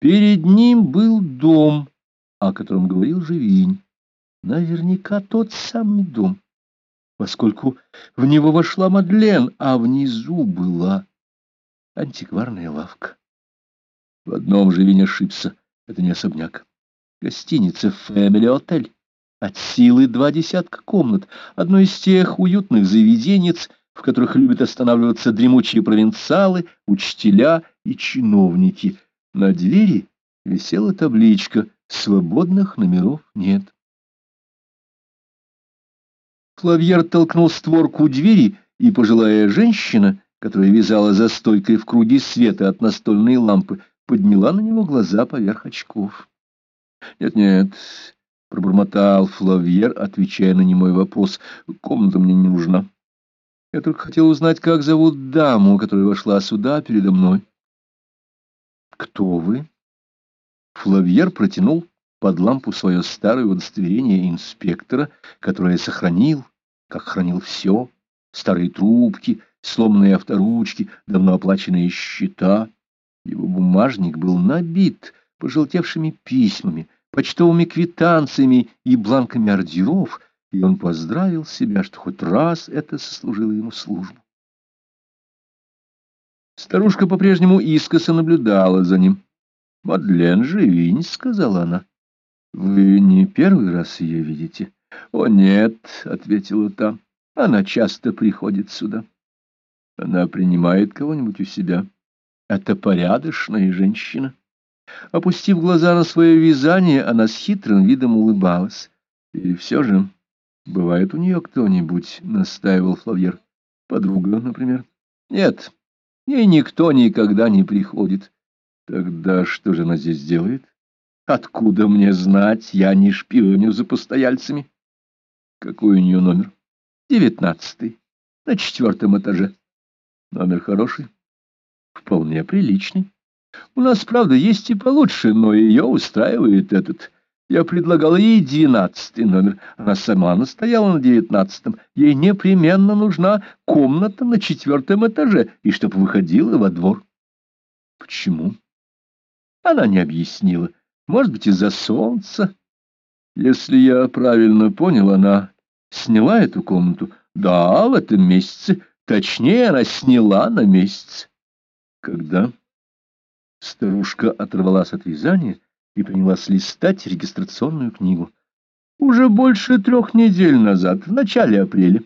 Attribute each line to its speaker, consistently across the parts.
Speaker 1: Перед ним был дом, о котором говорил Живинь. Наверняка тот самый дом, поскольку в него вошла Мадлен, а внизу была антикварная лавка. В одном Живинь ошибся, это не особняк. Гостиница «Фэмили Отель». От силы два десятка комнат, одно из тех уютных заведенец, в которых любят останавливаться дремучие провинциалы, учителя и чиновники. На двери висела табличка «Свободных номеров нет». Флавьер толкнул створку двери, и пожилая женщина, которая вязала за стойкой в круге света от настольной лампы, подняла на него глаза поверх очков. «Нет-нет», — пробормотал Флавьер, отвечая на немой вопрос, — «комната мне не нужна. Я только хотел узнать, как зовут даму, которая вошла сюда передо мной». «Кто вы?» Флавьер протянул под лампу свое старое удостоверение инспектора, которое сохранил, как хранил все, старые трубки, сломанные авторучки, давно оплаченные счета. Его бумажник был набит пожелтевшими письмами, почтовыми квитанциями и бланками ордеров, и он поздравил себя, что хоть раз это сослужило ему службу. Старушка по-прежнему искоса наблюдала за ним. — Мадлен Живинь, — сказала она. — Вы не первый раз ее видите? — О, нет, — ответила та. — Она часто приходит сюда. Она принимает кого-нибудь у себя. Это порядочная женщина. Опустив глаза на свое вязание, она с хитрым видом улыбалась. И все же, бывает у нее кто-нибудь, — настаивал Флавьер. Подруга, например. Нет, ей никто никогда не приходит. Тогда что же она здесь делает? Откуда мне знать? Я не шпионю за постояльцами. Какой у нее номер? Девятнадцатый. На четвертом этаже. Номер хороший? Вполне приличный. У нас, правда, есть и получше, но ее устраивает этот. Я предлагал ей двенадцатый номер. Она сама настояла на девятнадцатом. Ей непременно нужна комната на четвертом этаже, и чтоб выходила во двор. Почему? Она не объяснила. Может быть, из-за солнца. Если я правильно понял, она сняла эту комнату. Да, в этом месяце. Точнее, она сняла на месяц. Когда? Старушка оторвалась от вязания и принялась листать регистрационную книгу. Уже больше трех недель назад, в начале апреля.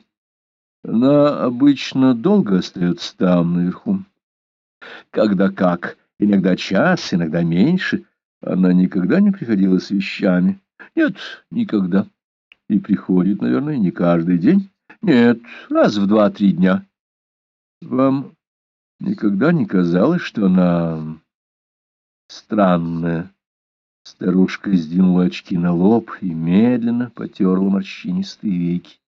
Speaker 1: Она обычно долго остается там, наверху. Когда как, иногда час, иногда меньше. Она никогда не приходила с вещами. Нет, никогда. И приходит, наверное, не каждый день. Нет, раз в два-три дня. Вам никогда не казалось, что она странная? Старушка сдвинула очки на лоб и медленно потерла морщинистые веки.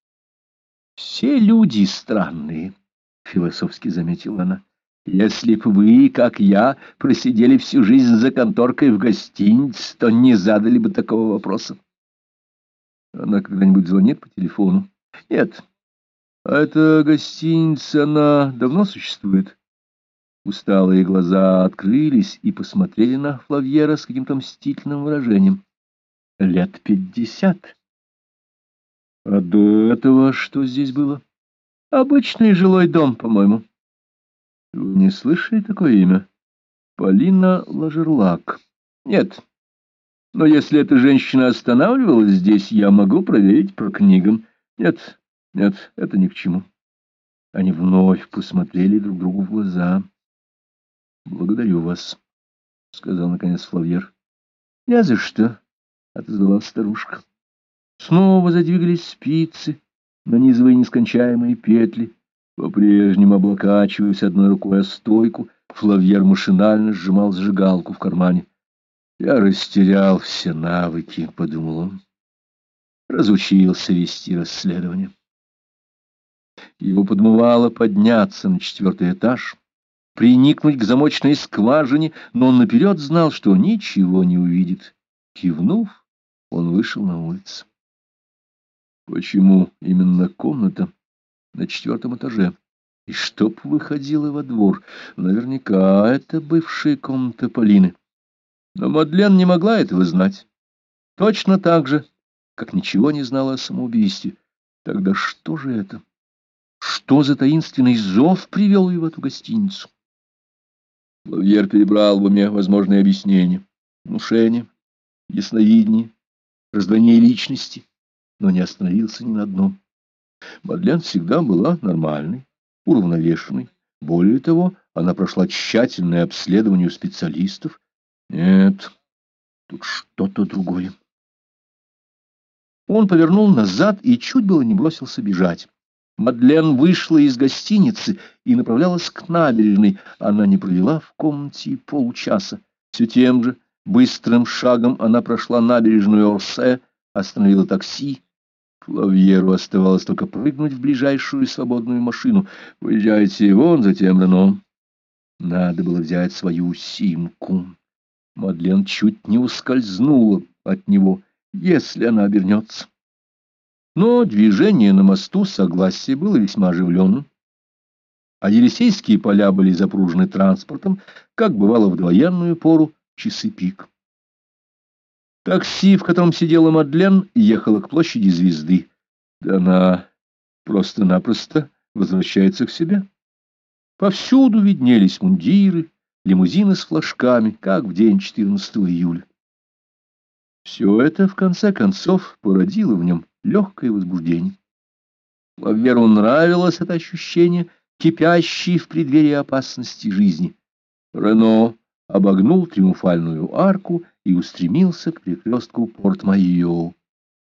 Speaker 1: «Все люди странные», — философски заметила она. «Если б вы, как я, просидели всю жизнь за конторкой в гостинице, то не задали бы такого вопроса». Она когда-нибудь звонит по телефону? Нет. А эта гостиница, она давно существует? Усталые глаза открылись и посмотрели на Флавьера с каким-то мстительным выражением. Лет пятьдесят. А до этого что здесь было? Обычный жилой дом, по-моему. Вы не слышали такое имя? Полина Лажерлак. Нет. Но если эта женщина останавливалась здесь, я могу проверить по книгам. Нет, нет, это ни к чему. Они вновь посмотрели друг другу в глаза. Благодарю вас, — сказал наконец Флавьер. — Не за что, — отозвалась старушка. Снова задвигались спицы, нанизывая нескончаемые петли. По-прежнему облокачиваясь одной рукой о стойку, Флавьер машинально сжимал зажигалку в кармане. «Я растерял все навыки», — подумал он. Разучился вести расследование. Его подмывало подняться на четвертый этаж, приникнуть к замочной скважине, но он наперед знал, что ничего не увидит. Кивнув, он вышел на улицу. Почему именно комната на четвертом этаже? И чтоб выходила во двор, наверняка это бывшая комната Полины. Но Мадлен не могла этого знать. Точно так же, как ничего не знала о самоубийстве. Тогда что же это? Что за таинственный зов привел ее в эту гостиницу? Лавьер перебрал в уме возможные объяснения. Внушение, ясновидение, раздвоение личности, но не остановился ни на одном. Мадлен всегда была нормальной, уравновешенной. Более того, она прошла тщательное обследование у специалистов. Нет, тут что-то другое. Он повернул назад и чуть было не бросился бежать. Мадлен вышла из гостиницы и направлялась к набережной. Она не провела в комнате и получаса. Все тем же быстрым шагом она прошла набережную Орсе, остановила такси. Клавьеру оставалось только прыгнуть в ближайшую свободную машину. «Выезжайте вон за тем Рено». Надо было взять свою симку. Мадлен чуть не ускользнула от него, если она обернется. Но движение на мосту согласие было весьма оживленным, а Елисейские поля были запружены транспортом, как бывало в довоенную пору, часы пик. Такси, в котором сидела Мадлен, ехало к площади Звезды. Да она просто-напросто возвращается к себе. Повсюду виднелись мундиры, лимузины с флажками, как в день 14 июля. Все это, в конце концов, породило в нем легкое возбуждение. Лаверу нравилось это ощущение, кипящее в преддверии опасности жизни. Рено обогнул триумфальную арку и устремился к перекрестку Порт-Майо.